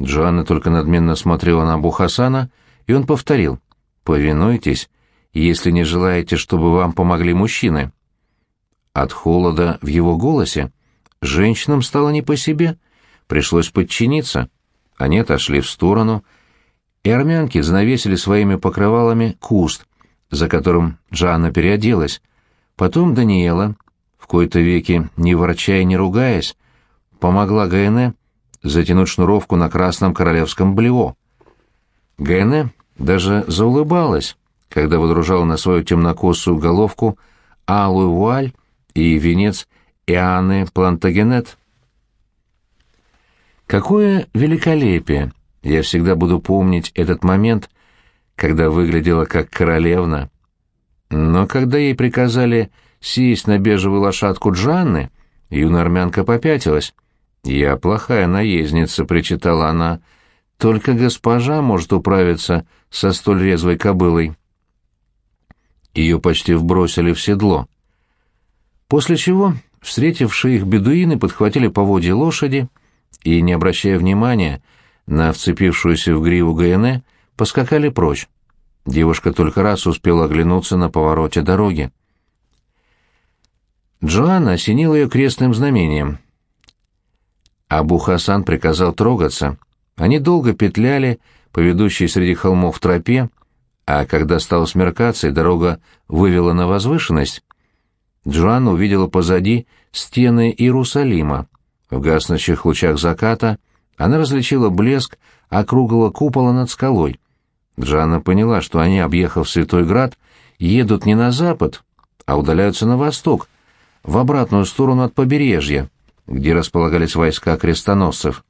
Джоанна только надменно смотрела на Абу Хасана, и он повторил «Повинуйтесь, если не желаете, чтобы вам помогли мужчины». От холода в его голосе женщинам стало не по себе, пришлось подчиниться. Они отошли в сторону, и армянки занавесили своими покрывалами куст, за которым Джанна переоделась. Потом Даниэла, в кои-то веки не ворчая и не ругаясь, помогла Гайне затянуть шнуровку на красном королевском блево. Гайне даже заулыбалась, когда выдружала на свою темнокосую головку алую вуаль и венец Иоанны Плантагенет. Какое великолепие! Я всегда буду помнить этот момент, когда выглядела как королевна. Но когда ей приказали сесть на бежевую лошадку Джанны, юная армянка попятилась. «Я плохая наездница», — причитала она. «Только госпожа может управиться со столь резвой кобылой». Ее почти вбросили в седло. После чего встретившие их бедуины подхватили поводья лошади и, не обращая внимания на вцепившуюся в гриву ГНЭ, поскакали прочь. Девушка только раз успела оглянуться на повороте дороги. Джоанна осенила ее крестным знамением. Абу Хасан приказал трогаться. Они долго петляли по ведущей среди холмов тропе, а когда стало смеркаться и дорога вывела на возвышенность, Джоанна увидела позади стены Иерусалима. В гаснущих лучах заката она различила блеск округлого купола над скалой. Джанна поняла, что они, объехав Святой Град, едут не на запад, а удаляются на восток, в обратную сторону от побережья, где располагались войска крестоносцев.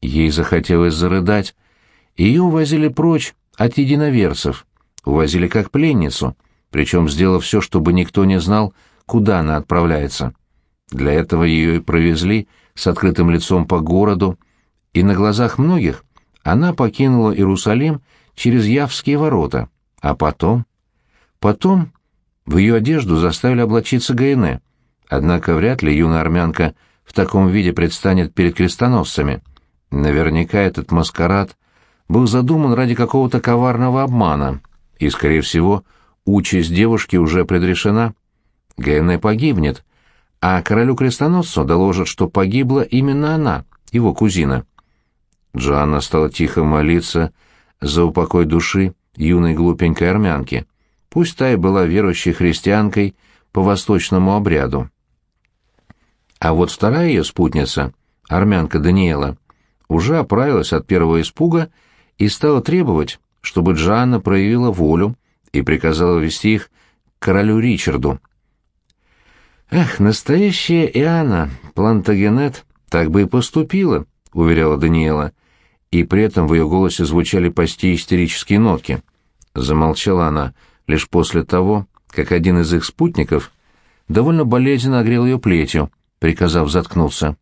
Ей захотелось зарыдать. Ее увозили прочь от единоверцев, увозили как пленницу, причем сделав все, чтобы никто не знал, куда она отправляется. Для этого ее и провезли с открытым лицом по городу, и на глазах многих она покинула Иерусалим через Явские ворота, а потом... Потом в ее одежду заставили облачиться Гайне, однако вряд ли юная армянка в таком виде предстанет перед крестоносцами. Наверняка этот маскарад был задуман ради какого-то коварного обмана, и, скорее всего, участь девушки уже предрешена. Гайне погибнет, а королю-крестоносцу доложат, что погибла именно она, его кузина. Джоанна стала тихо молиться за упокой души юной глупенькой армянки, пусть та и была верующей христианкой по восточному обряду. А вот вторая ее спутница, армянка Даниэла, уже оправилась от первого испуга и стала требовать, чтобы Джоанна проявила волю и приказала вести их к королю Ричарду. «Эх, настоящая Иоанна Плантагенет так бы и поступила», — уверяла Даниэла, и при этом в ее голосе звучали почти истерические нотки. Замолчала она лишь после того, как один из их спутников довольно болезненно огрел ее плетью, приказав заткнуться.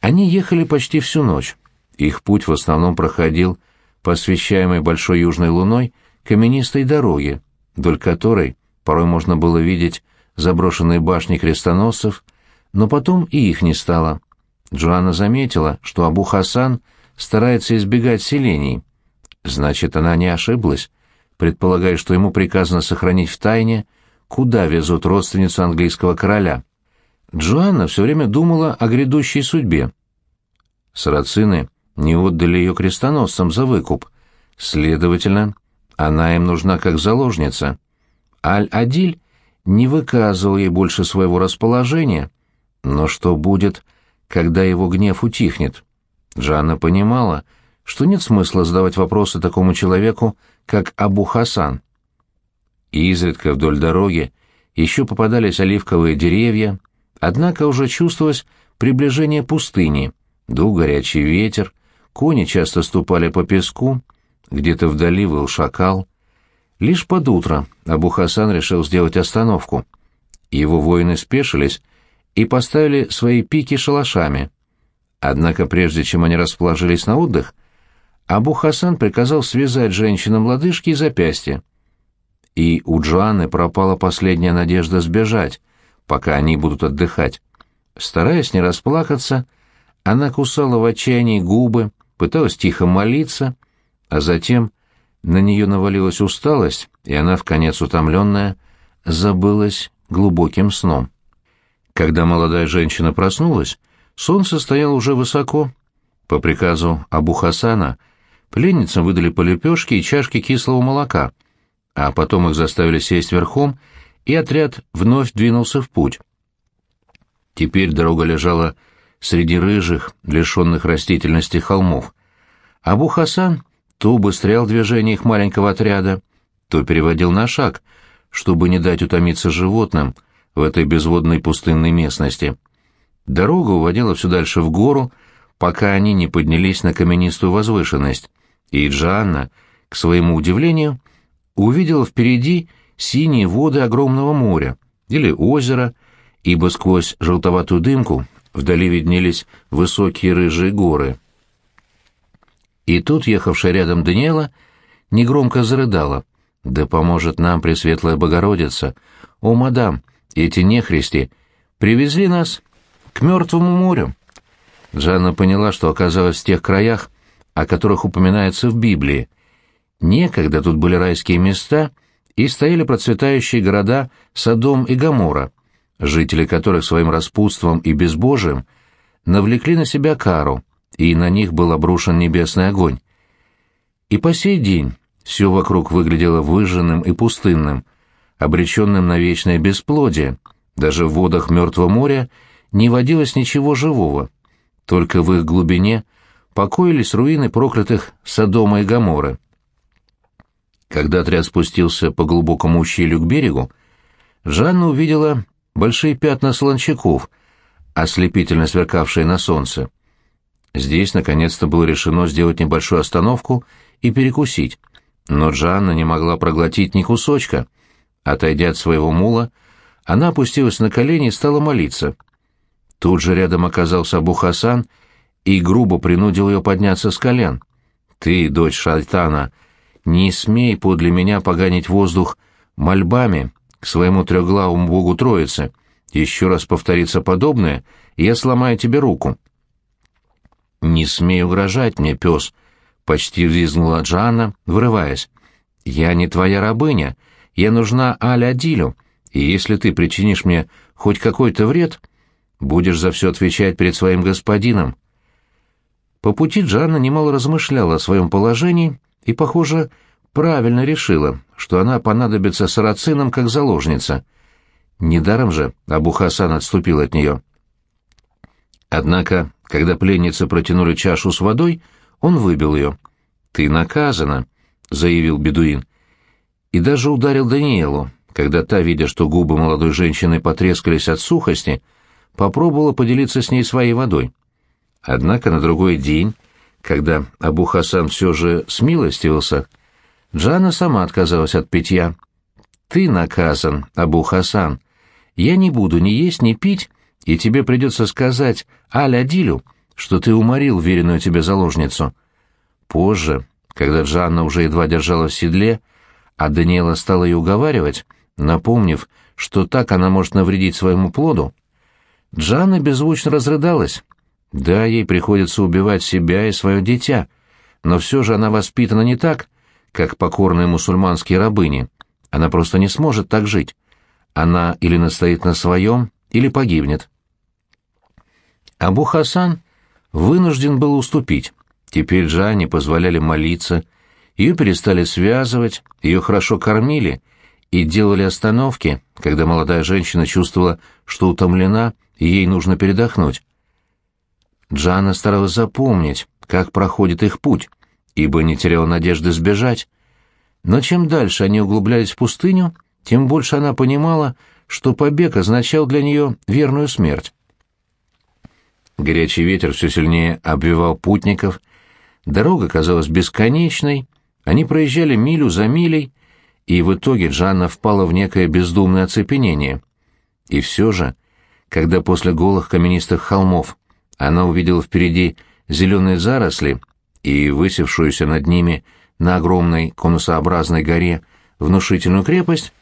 Они ехали почти всю ночь. Их путь в основном проходил по освещаемой большой южной луной каменистой дороге, вдоль которой порой можно было видеть заброшенные башни крестоносцев, но потом и их не стало. Джоанна заметила, что Абу Хасан — старается избегать селений. Значит, она не ошиблась, предполагая, что ему приказано сохранить в тайне, куда везут родственницу английского короля. Джоанна все время думала о грядущей судьбе. Сарацины не отдали ее крестоносцам за выкуп. Следовательно, она им нужна как заложница. Аль-Адиль не выказывал ей больше своего расположения. Но что будет, когда его гнев утихнет? Жанна понимала, что нет смысла задавать вопросы такому человеку, как Абу Хасан. И изредка вдоль дороги еще попадались оливковые деревья, однако уже чувствовалось приближение пустыни, дул горячий ветер, кони часто ступали по песку, где-то вдали выл шакал. Лишь под утро Абу Хасан решил сделать остановку. Его воины спешились и поставили свои пики шалашами — Однако прежде чем они расположились на отдых, Абу Хасан приказал связать женщинам лодыжки и запястья. И у Джоанны пропала последняя надежда сбежать, пока они будут отдыхать. Стараясь не расплакаться, она кусала в отчаянии губы, пыталась тихо молиться, а затем на нее навалилась усталость, и она, в конец утомленная, забылась глубоким сном. Когда молодая женщина проснулась, солнце стояло уже высоко. По приказу Абу Хасана пленницам выдали по лепешке и чашки кислого молока, а потом их заставили сесть верхом, и отряд вновь двинулся в путь. Теперь дорога лежала среди рыжих, лишенных растительности холмов. Абу Хасан то убыстрял движение их маленького отряда, то переводил на шаг, чтобы не дать утомиться животным в этой безводной пустынной местности. Дорога уводила все дальше в гору, пока они не поднялись на каменистую возвышенность, и Джанна, к своему удивлению, увидела впереди синие воды огромного моря или озера, ибо сквозь желтоватую дымку вдали виднелись высокие рыжие горы. И тут ехавшая рядом Даниэла негромко зарыдала. «Да поможет нам Пресветлая Богородица! О, мадам, эти нехристи привезли нас к Мертвому морю!» Жанна поняла, что оказалась в тех краях, о которых упоминается в Библии. Некогда тут были райские места, и стояли процветающие города Содом и Гоморра, жители которых своим распутством и безбожием навлекли на себя кару — и на них был обрушен небесный огонь. И по сей день все вокруг выглядело выжженным и пустынным, обреченным на вечное бесплодие. Даже в водах Мертвого моря не водилось ничего живого. Только в их глубине покоились руины проклятых Содома и Гоморры. Когда отряд спустился по глубокому ущелью к берегу, Жанна увидела большие пятна слончаков, ослепительно сверкавшие на солнце. Здесь, наконец-то, было решено сделать небольшую остановку и перекусить. Но Джанна не могла проглотить ни кусочка. Отойдя от своего мула, она опустилась на колени и стала молиться. Тут же рядом оказался Абу Хасан и грубо принудил ее подняться с колен. «Ты, дочь Шайтана, не смей подле меня поганить воздух мольбами к своему трехглавому богу Троице. Еще раз повторится подобное, и я сломаю тебе руку». «Не смей угрожать мне, пес!» — почти взвизгнула Джанна, вырываясь. «Я не твоя рабыня. Я нужна Аль-Адилю, и если ты причинишь мне хоть какой-то вред, будешь за все отвечать перед своим господином». По пути Джанна немало размышляла о своем положении и, похоже, правильно решила, что она понадобится сарацинам как заложница. Недаром же Абу Хасан отступил от нее. Однако когда пленницы протянули чашу с водой, он выбил ее. «Ты наказана», — заявил бедуин. И даже ударил Даниэлу, когда та, видя, что губы молодой женщины потрескались от сухости, попробовала поделиться с ней своей водой. Однако на другой день, когда Абу Хасан все же смилостивился, Джана сама отказалась от питья. «Ты наказан, Абу Хасан. Я не буду ни есть, ни пить, и тебе придется сказать Аль-Адилю, что ты уморил веренную тебе заложницу. Позже, когда Джанна уже едва держала в седле, а Даниэла стала ее уговаривать, напомнив, что так она может навредить своему плоду, Джанна беззвучно разрыдалась. Да, ей приходится убивать себя и свое дитя, но все же она воспитана не так, как покорные мусульманские рабыни. Она просто не сможет так жить. Она или настоит на своем, или погибнет. Абу Хасан вынужден был уступить. Теперь Жанне позволяли молиться, ее перестали связывать, ее хорошо кормили и делали остановки, когда молодая женщина чувствовала, что утомлена и ей нужно передохнуть. Джана старалась запомнить, как проходит их путь, ибо не теряла надежды сбежать. Но чем дальше они углублялись в пустыню, тем больше она понимала, что побег означал для нее верную смерть. Горячий ветер все сильнее обвивал путников. Дорога казалась бесконечной. Они проезжали милю за милей, и в итоге Джанна впала в некое бездумное оцепенение. И все же, когда после голых каменистых холмов она увидела впереди зеленые заросли и высевшуюся над ними на огромной конусообразной горе внушительную крепость,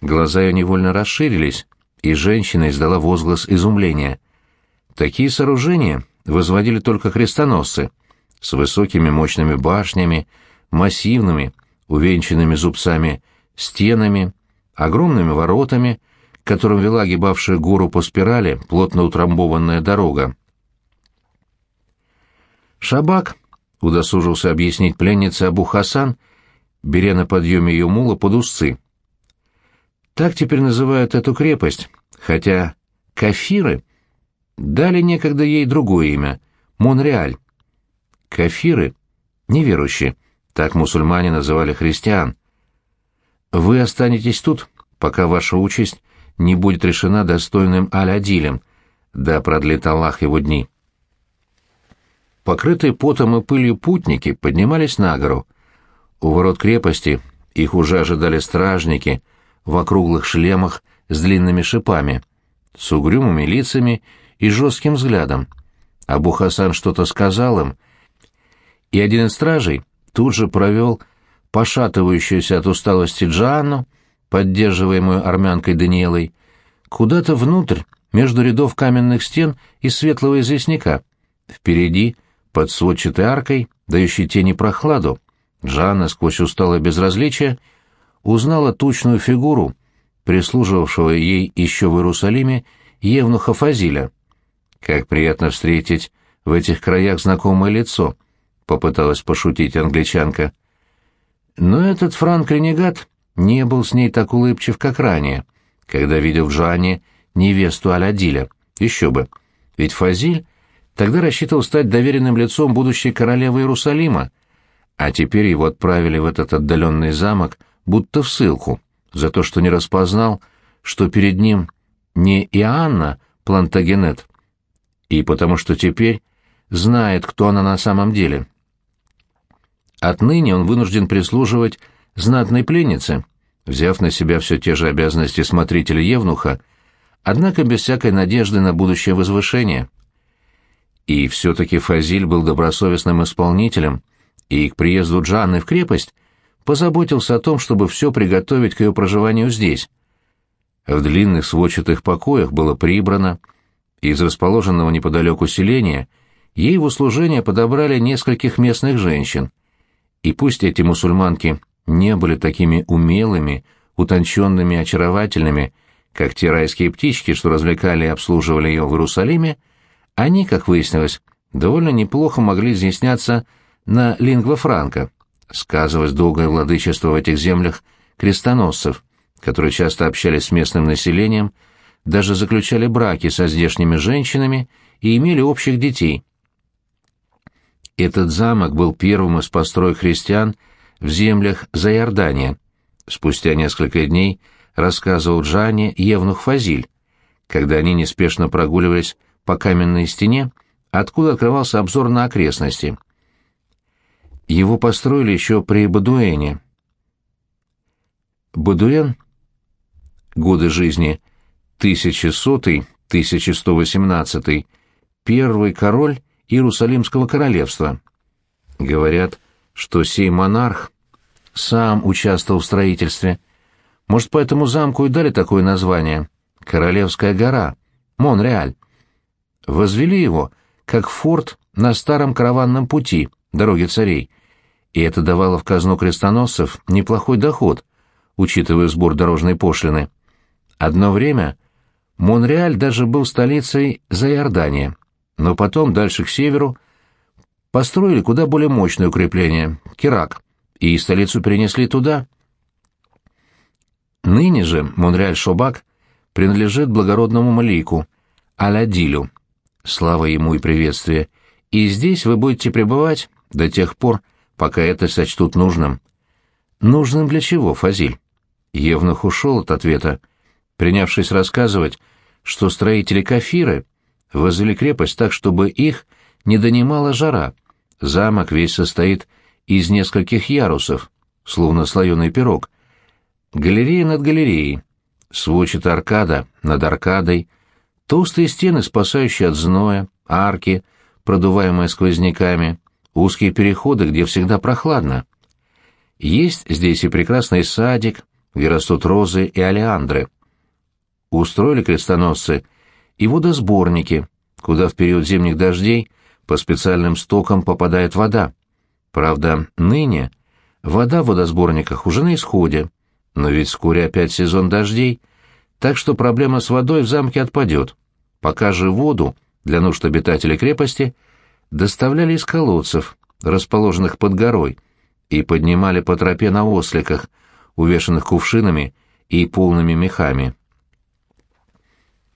глаза ее невольно расширились, и женщина издала возглас изумления. Такие сооружения возводили только крестоносцы. с высокими мощными башнями, массивными, увенчанными зубцами стенами, огромными воротами, к которым вела огибавшая гору по спирали плотно утрамбованная дорога. Шабак удосужился объяснить пленнице Абу Хасан, беря на подъеме ее мула под узцы. Так теперь называют эту крепость, хотя кафиры дали некогда ей другое имя — Монреаль. Кафиры — неверующие, так мусульмане называли христиан. Вы останетесь тут, пока ваша участь не будет решена достойным Аль-Адилем, да продлит Аллах его дни. Покрытые потом и пылью путники поднимались на гору. У ворот крепости их уже ожидали стражники в округлых шлемах с длинными шипами, с угрюмыми лицами и жестким взглядом. Абу Хасан что-то сказал им, и один из стражей тут же провел пошатывающуюся от усталости Джанну, поддерживаемую армянкой Даниэлой, куда-то внутрь, между рядов каменных стен и светлого известняка. Впереди под сводчатой аркой, дающей тени прохладу, Жанна сквозь усталое безразличие узнала тучную фигуру, прислуживавшего ей еще в Иерусалиме Евнуха Фазиля. «Как приятно встретить в этих краях знакомое лицо», — попыталась пошутить англичанка. Но этот Франк-ренегат не был с ней так улыбчив, как ранее, когда видел в Жанне невесту Алядиля. Еще бы, ведь Фазиль Тогда рассчитывал стать доверенным лицом будущей королевы Иерусалима, а теперь его отправили в этот отдаленный замок, будто в ссылку, за то, что не распознал, что перед ним не Иоанна Плантагенет, и потому что теперь знает, кто она на самом деле. Отныне он вынужден прислуживать знатной пленнице, взяв на себя все те же обязанности смотрителя Евнуха, однако без всякой надежды на будущее возвышение. И все-таки Фазиль был добросовестным исполнителем, и к приезду Джанны в крепость позаботился о том, чтобы все приготовить к ее проживанию здесь. В длинных сводчатых покоях было прибрано, из расположенного неподалеку селения ей в услужение подобрали нескольких местных женщин. И пусть эти мусульманки не были такими умелыми, утонченными, очаровательными, как те райские птички, что развлекали и обслуживали ее в Иерусалиме, они, как выяснилось, довольно неплохо могли изъясняться на лингва франка. Сказывалось долгое владычество в этих землях крестоносцев, которые часто общались с местным населением, даже заключали браки со здешними женщинами и имели общих детей. Этот замок был первым из построек христиан в землях за Иордания. Спустя несколько дней рассказывал Джане Евнух Фазиль, когда они неспешно прогуливались по каменной стене, откуда открывался обзор на окрестности. Его построили еще при Бадуэне. Бадуэн, годы жизни 1100-1118, первый король Иерусалимского королевства. Говорят, что сей монарх сам участвовал в строительстве. Может, поэтому замку и дали такое название — Королевская гора, Монреаль возвели его как форт на старом караванном пути, дороге царей, и это давало в казну крестоносцев неплохой доход, учитывая сбор дорожной пошлины. Одно время Монреаль даже был столицей Зайордания, но потом, дальше к северу, построили куда более мощное укрепление — Кирак, и столицу перенесли туда. Ныне же Монреаль-Шобак принадлежит благородному Малику, Аладилю, слава ему и приветствие, и здесь вы будете пребывать до тех пор, пока это сочтут нужным. Нужным для чего, Фазиль? Евнух ушел от ответа, принявшись рассказывать, что строители Кафиры возвели крепость так, чтобы их не донимала жара. Замок весь состоит из нескольких ярусов, словно слоеный пирог. Галерея над галереей, сводчатая аркада над аркадой — Толстые стены, спасающие от зноя, арки, продуваемые сквозняками, узкие переходы, где всегда прохладно. Есть здесь и прекрасный садик, где растут розы и олеандры. Устроили крестоносцы и водосборники, куда в период зимних дождей по специальным стокам попадает вода. Правда, ныне вода в водосборниках уже на исходе, но ведь вскоре опять сезон дождей, так что проблема с водой в замке отпадет. Пока же воду для нужд обитателей крепости доставляли из колодцев, расположенных под горой, и поднимали по тропе на осликах, увешанных кувшинами и полными мехами.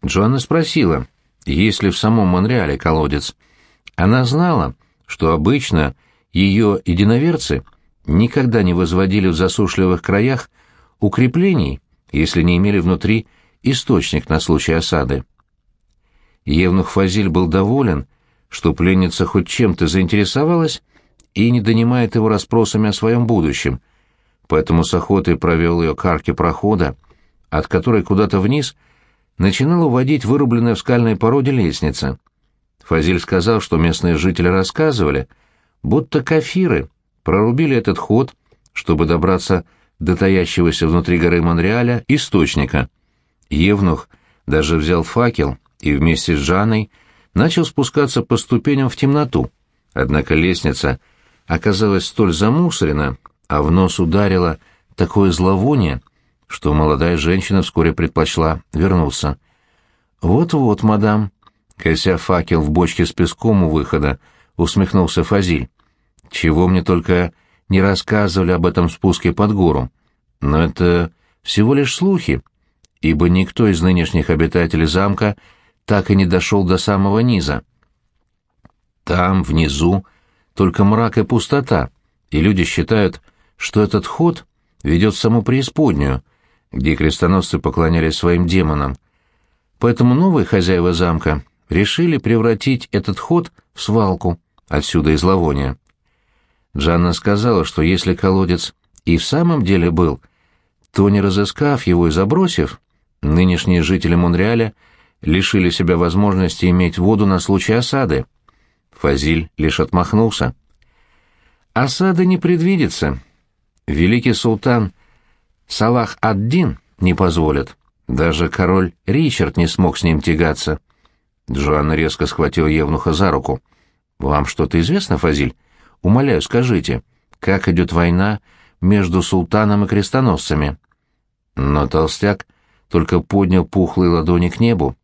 Джоанна спросила, есть ли в самом Монреале колодец. Она знала, что обычно ее единоверцы никогда не возводили в засушливых краях укреплений, если не имели внутри источник на случай осады. Евнух Фазиль был доволен, что пленница хоть чем-то заинтересовалась и не донимает его расспросами о своем будущем, поэтому с охотой провел ее к арке прохода, от которой куда-то вниз начинала уводить вырубленная в скальной породе лестница. Фазиль сказал, что местные жители рассказывали, будто кафиры прорубили этот ход, чтобы добраться до таящегося внутри горы Монреаля источника. Евнух даже взял факел и вместе с Жанной начал спускаться по ступеням в темноту, однако лестница оказалась столь замусорена, а в нос ударило такое зловоние, что молодая женщина вскоре предпочла вернуться. «Вот-вот, мадам», — кося факел в бочке с песком у выхода, усмехнулся Фазиль. «Чего мне только не рассказывали об этом спуске под гору. Но это всего лишь слухи, ибо никто из нынешних обитателей замка так и не дошел до самого низа. Там, внизу, только мрак и пустота, и люди считают, что этот ход ведет в саму преисподнюю, где крестоносцы поклонялись своим демонам. Поэтому новые хозяева замка решили превратить этот ход в свалку, отсюда и зловоние. Джанна сказала, что если колодец и в самом деле был, то, не разыскав его и забросив, нынешние жители Монреаля лишили себя возможности иметь воду на случай осады. Фазиль лишь отмахнулся. Осады не предвидится. Великий султан Салах ад-Дин не позволит. Даже король Ричард не смог с ним тягаться. Джоанна резко схватила Евнуха за руку. «Вам что-то известно, Фазиль? Умоляю, скажите, как идет война между султаном и крестоносцами?» Но толстяк только поднял пухлые ладони к небу.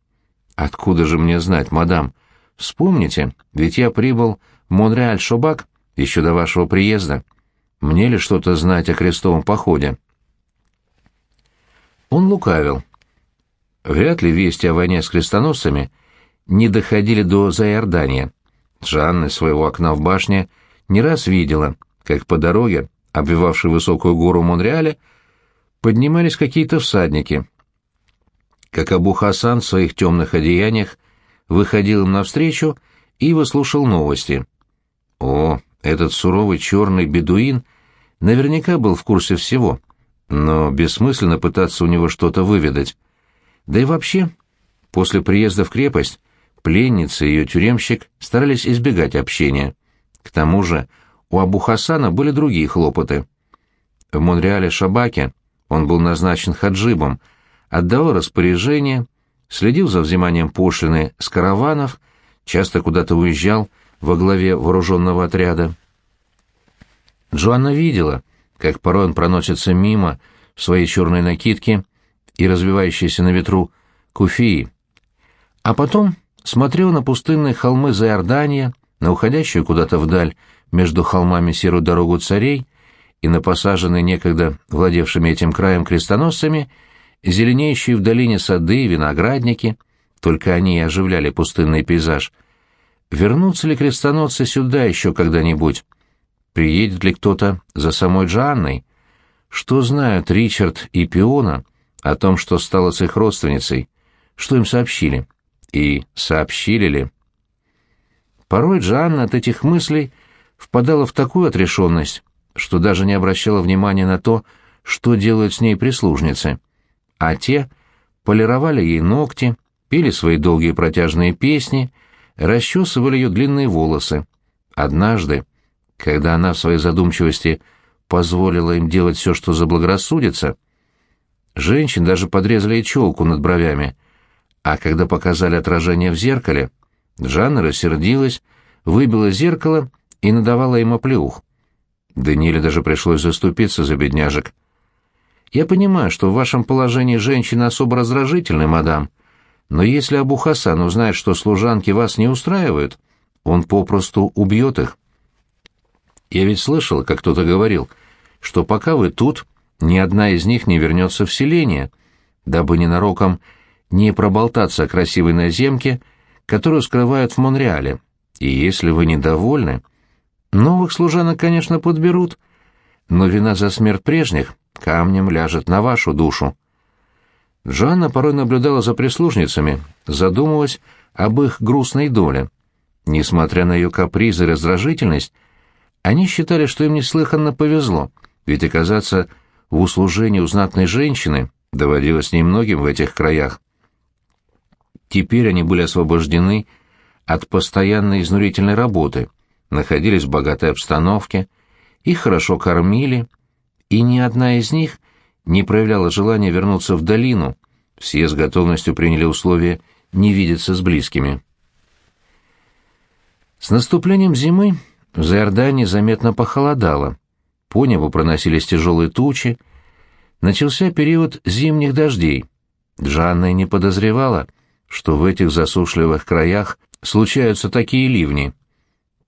«Откуда же мне знать, мадам? Вспомните, ведь я прибыл в Монреаль-Шобак еще до вашего приезда. Мне ли что-то знать о крестовом походе?» Он лукавил. Вряд ли вести о войне с крестоносцами не доходили до Зайордания. Жанна из своего окна в башне не раз видела, как по дороге, обвивавшей высокую гору Монреаля, поднимались какие-то всадники. Как Абу Хасан в своих темных одеяниях выходил им навстречу и выслушал новости. О, этот суровый черный бедуин наверняка был в курсе всего, но бессмысленно пытаться у него что-то выведать. Да и вообще, после приезда в крепость, пленница и ее тюремщик старались избегать общения. К тому же у Абу Хасана были другие хлопоты. В Монреале-Шабаке он был назначен хаджибом, отдавал распоряжения, следил за взиманием пошлины с караванов, часто куда-то уезжал во главе вооруженного отряда. Джоанна видела, как порой он проносится мимо в своей черной накидке и развивающейся на ветру куфии. А потом смотрел на пустынные холмы за Иордания, на уходящую куда-то вдаль между холмами серую дорогу царей и на посаженные некогда владевшими этим краем крестоносцами зеленеющие в долине сады и виноградники, только они и оживляли пустынный пейзаж. Вернутся ли крестоносцы сюда еще когда-нибудь? Приедет ли кто-то за самой Джанной? Что знают Ричард и Пиона о том, что стало с их родственницей? Что им сообщили? И сообщили ли? Порой Джанна от этих мыслей впадала в такую отрешенность, что даже не обращала внимания на то, что делают с ней прислужницы. А те полировали ей ногти, пели свои долгие протяжные песни, расчесывали ее длинные волосы. Однажды, когда она в своей задумчивости позволила им делать все, что заблагорассудится, женщин даже подрезали челку над бровями, а когда показали отражение в зеркале, Жанна рассердилась, выбила зеркало и надавала им оплеух. Даниэле даже пришлось заступиться за бедняжек. «Я понимаю, что в вашем положении женщина особо раздражительны, мадам, но если Абу Хасан узнает, что служанки вас не устраивают, он попросту убьет их». «Я ведь слышал, как кто-то говорил, что пока вы тут, ни одна из них не вернется в селение, дабы ненароком не проболтаться о красивой наземке, которую скрывают в Монреале. И если вы недовольны, новых служанок, конечно, подберут, но вина за смерть прежних камнем ляжет на вашу душу. Жанна порой наблюдала за прислужницами, задумываясь об их грустной доле. Несмотря на ее каприз и раздражительность, они считали, что им неслыханно повезло, ведь оказаться в услужении у знатной женщины доводилось немногим в этих краях. Теперь они были освобождены от постоянной изнурительной работы, находились в богатой обстановке, их хорошо кормили, и ни одна из них не проявляла желания вернуться в долину, все с готовностью приняли условие не видеться с близкими. С наступлением зимы в Зайордании заметно похолодало, по небу проносились тяжелые тучи, начался период зимних дождей. Джанна не подозревала, что в этих засушливых краях случаются такие ливни.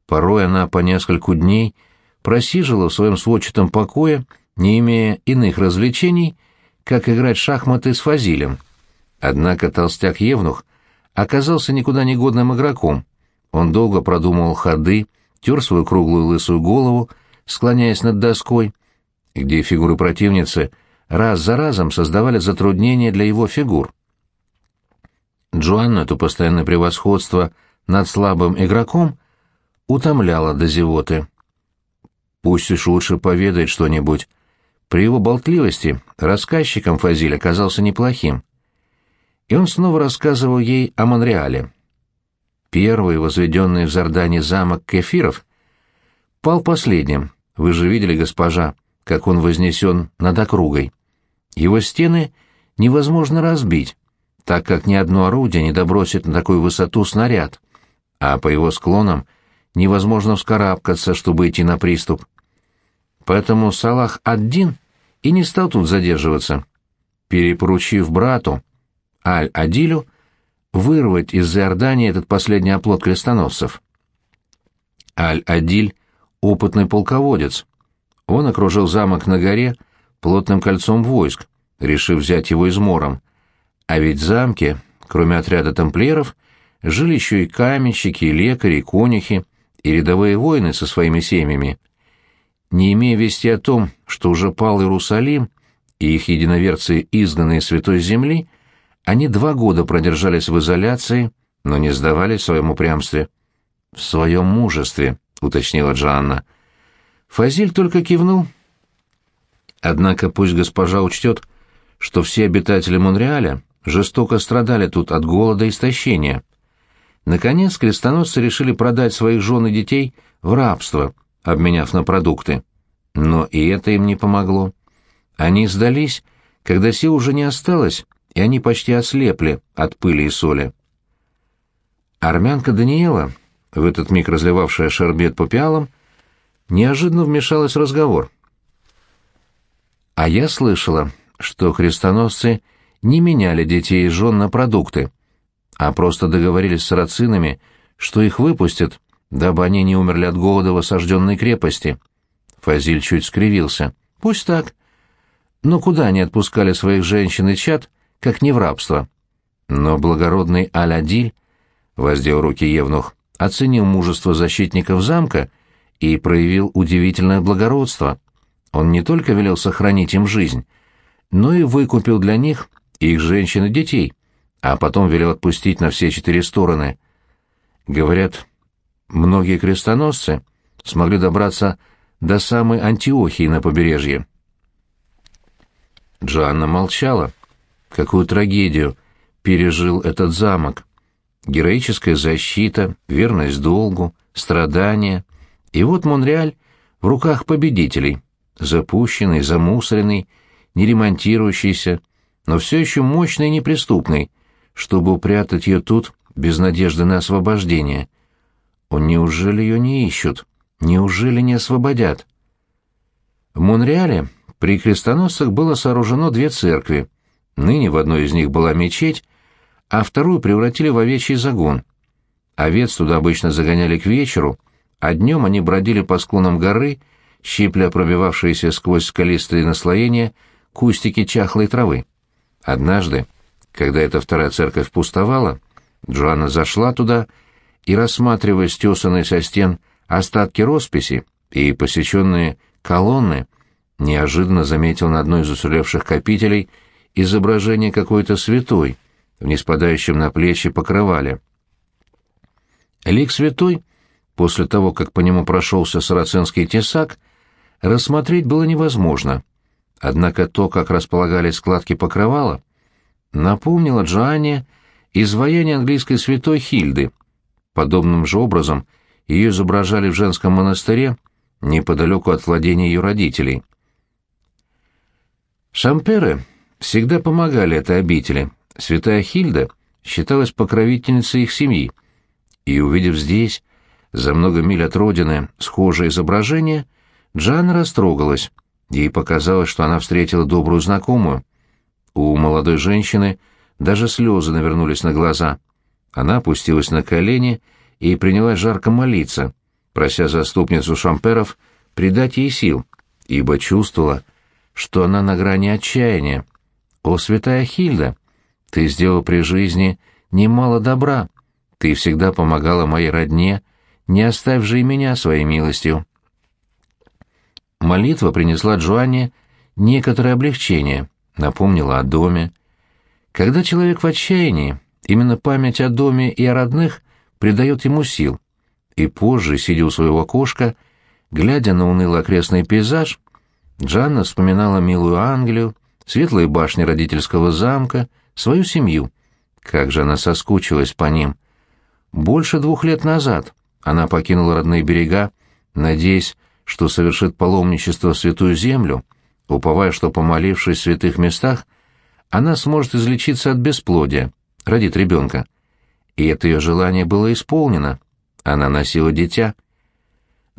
Порой она по нескольку дней просиживала в своем сводчатом покое, не имея иных развлечений, как играть в шахматы с Фазилем. Однако толстяк-евнух оказался никуда не годным игроком. Он долго продумывал ходы, тер свою круглую лысую голову, склоняясь над доской, где фигуры противницы раз за разом создавали затруднения для его фигур. Джоанну это постоянное превосходство над слабым игроком утомляло до зевоты. Пусть уж лучше поведает что-нибудь. При его болтливости рассказчиком Фазиль оказался неплохим. И он снова рассказывал ей о Монреале. Первый, возведенный в Зардане замок Кефиров, пал последним. Вы же видели, госпожа, как он вознесен над округой. Его стены невозможно разбить, так как ни одно орудие не добросит на такую высоту снаряд, а по его склонам невозможно вскарабкаться, чтобы идти на приступ. Поэтому Салах ад-Дин и не стал тут задерживаться, перепоручив брату, Аль-Адилю, вырвать из Иордании этот последний оплот крестоносцев. Аль-Адиль — опытный полководец. Он окружил замок на горе плотным кольцом войск, решив взять его измором, а ведь в замке, кроме отряда тамплиеров, жили еще и каменщики, и лекари, и конюхи, и рядовые воины со своими семьями. Не имея вести о том, что уже пал Иерусалим, и их единоверцы изгнанные святой земли, они два года продержались в изоляции, но не сдавались в своем упрямстве. «В своем мужестве», — уточнила Джанна. Фазиль только кивнул. Однако пусть госпожа учтет, что все обитатели Монреаля жестоко страдали тут от голода и истощения. Наконец, крестоносцы решили продать своих жен и детей в рабство, обменяв на продукты. Но и это им не помогло. Они сдались, когда сил уже не осталось, и они почти ослепли от пыли и соли. Армянка Даниэла, в этот миг разливавшая шербет по пиалам, неожиданно вмешалась в разговор. «А я слышала, что крестоносцы — не меняли детей и жен на продукты, а просто договорились с сарацинами, что их выпустят, дабы они не умерли от голода в осажденной крепости. Фазиль чуть скривился. Пусть так. Но куда они отпускали своих женщин и чад, как не в рабство? Но благородный Алядиль, воздел руки Евнух, оценил мужество защитников замка и проявил удивительное благородство. Он не только велел сохранить им жизнь, но и выкупил для них их женщин и детей, а потом велел отпустить на все четыре стороны. Говорят, многие крестоносцы смогли добраться до самой Антиохии на побережье. Джоанна молчала. Какую трагедию пережил этот замок. Героическая защита, верность долгу, страдания. И вот Монреаль в руках победителей, запущенный, замусоренный, не ремонтирующийся, но все еще мощный и неприступный, чтобы упрятать ее тут без надежды на освобождение. О, неужели ее не ищут? Неужели не освободят? В Монреале при крестоносцах было сооружено две церкви. Ныне в одной из них была мечеть, а вторую превратили в овечий загон. Овец туда обычно загоняли к вечеру, а днем они бродили по склонам горы, щипля пробивавшиеся сквозь скалистые наслоения кустики чахлой травы. Однажды, когда эта вторая церковь пустовала, Джоанна зашла туда и, рассматривая стесанные со стен остатки росписи и посеченные колонны, неожиданно заметил на одной из уцелевших капителей изображение какой-то святой в неспадающем на плечи покрывале. Лик святой, после того, как по нему прошелся сарацинский тесак, рассмотреть было невозможно. Однако то, как располагались складки покрывала, напомнило Джоанне изваяние английской святой Хильды. Подобным же образом ее изображали в женском монастыре неподалеку от владения ее родителей. Шамперы всегда помогали этой обители. Святая Хильда считалась покровительницей их семьи, и, увидев здесь, за много миль от родины, схожее изображение, Джанна растрогалась. Ей показалось, что она встретила добрую знакомую. У молодой женщины даже слезы навернулись на глаза. Она опустилась на колени и принялась жарко молиться, прося заступницу шамперов придать ей сил, ибо чувствовала, что она на грани отчаяния. «О, святая Хильда, ты сделала при жизни немало добра. Ты всегда помогала моей родне, не оставь же и меня своей милостью». Молитва принесла Джоанне некоторое облегчение, напомнила о доме. Когда человек в отчаянии, именно память о доме и о родных придает ему сил. И позже, сидя у своего окошка, глядя на унылый окрестный пейзаж, Джанна вспоминала милую Англию, светлые башни родительского замка, свою семью. Как же она соскучилась по ним. Больше двух лет назад она покинула родные берега, надеясь, что совершит паломничество в Святую Землю, уповая, что, помолившись в святых местах, она сможет излечиться от бесплодия, родит ребенка. И это ее желание было исполнено. Она носила дитя.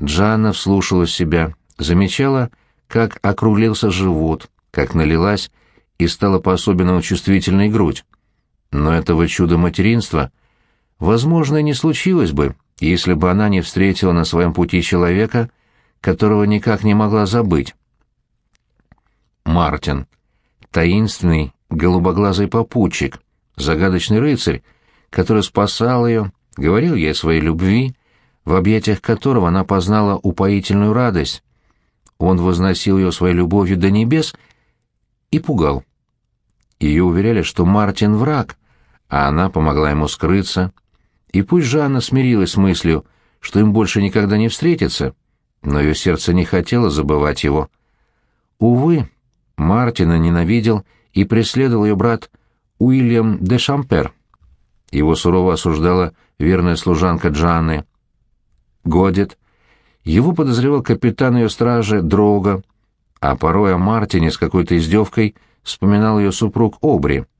Джанна вслушалась в себя, замечала, как округлился живот, как налилась и стала по-особенному чувствительной грудь. Но этого чуда материнства, возможно, не случилось бы, если бы она не встретила на своем пути человека, которого никак не могла забыть. Мартин. Таинственный, голубоглазый попутчик, загадочный рыцарь, который спасал ее, говорил ей о своей любви, в объятиях которого она познала упоительную радость. Он возносил ее своей любовью до небес и пугал. Ее уверяли, что Мартин враг, а она помогла ему скрыться. И пусть Жанна смирилась с мыслью, что им больше никогда не встретиться, но ее сердце не хотело забывать его. Увы, Мартина ненавидел и преследовал ее брат Уильям де Шампер. Его сурово осуждала верная служанка Джанны. Годит. Его подозревал капитан ее стражи Дрога, а порой о Мартине с какой-то издевкой вспоминал ее супруг Обри —